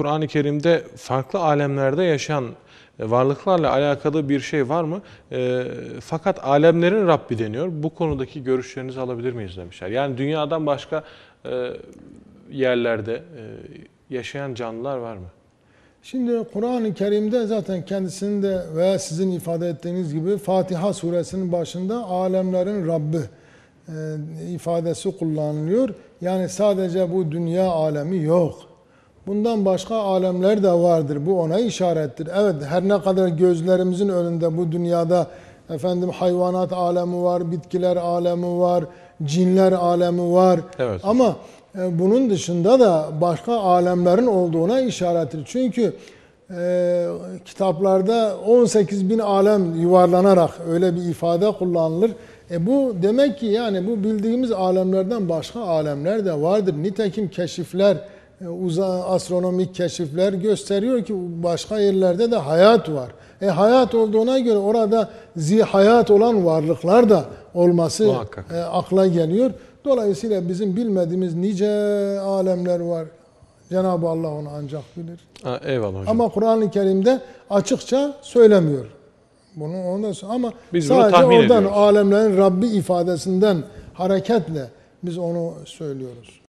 Kur'an-ı Kerim'de farklı alemlerde yaşayan e, varlıklarla alakalı bir şey var mı? E, fakat alemlerin Rabbi deniyor. Bu konudaki görüşlerinizi alabilir miyiz demişler. Yani dünyadan başka e, yerlerde e, yaşayan canlılar var mı? Şimdi Kur'an-ı Kerim'de zaten kendisinin de veya sizin ifade ettiğiniz gibi Fatiha suresinin başında alemlerin Rabbi e, ifadesi kullanılıyor. Yani sadece bu dünya alemi yok. Bundan başka alemler de vardır. Bu ona işarettir. Evet her ne kadar gözlerimizin önünde bu dünyada efendim hayvanat alemi var, bitkiler alemi var, cinler alemi var. Evet. Ama e, bunun dışında da başka alemlerin olduğuna işarettir. Çünkü e, kitaplarda 18 bin alem yuvarlanarak öyle bir ifade kullanılır. E bu demek ki yani bu bildiğimiz alemlerden başka alemler de vardır. Nitekim keşifler, uza, astronomik keşifler gösteriyor ki başka yerlerde de hayat var. E hayat olduğuna göre orada zihayat olan varlıklar da olması Muhakkak. e, akla geliyor. Dolayısıyla bizim bilmediğimiz nice alemler var. Cenab-ı Allah onu ancak bilir. Ha, eyvallah hocam. Ama Kur'an-ı Kerim'de açıkça söylemiyor. Bunu ondan sonra ama Biz sadece oradan ediyoruz. alemlerin Rabbi ifadesinden hareketle biz onu söylüyoruz.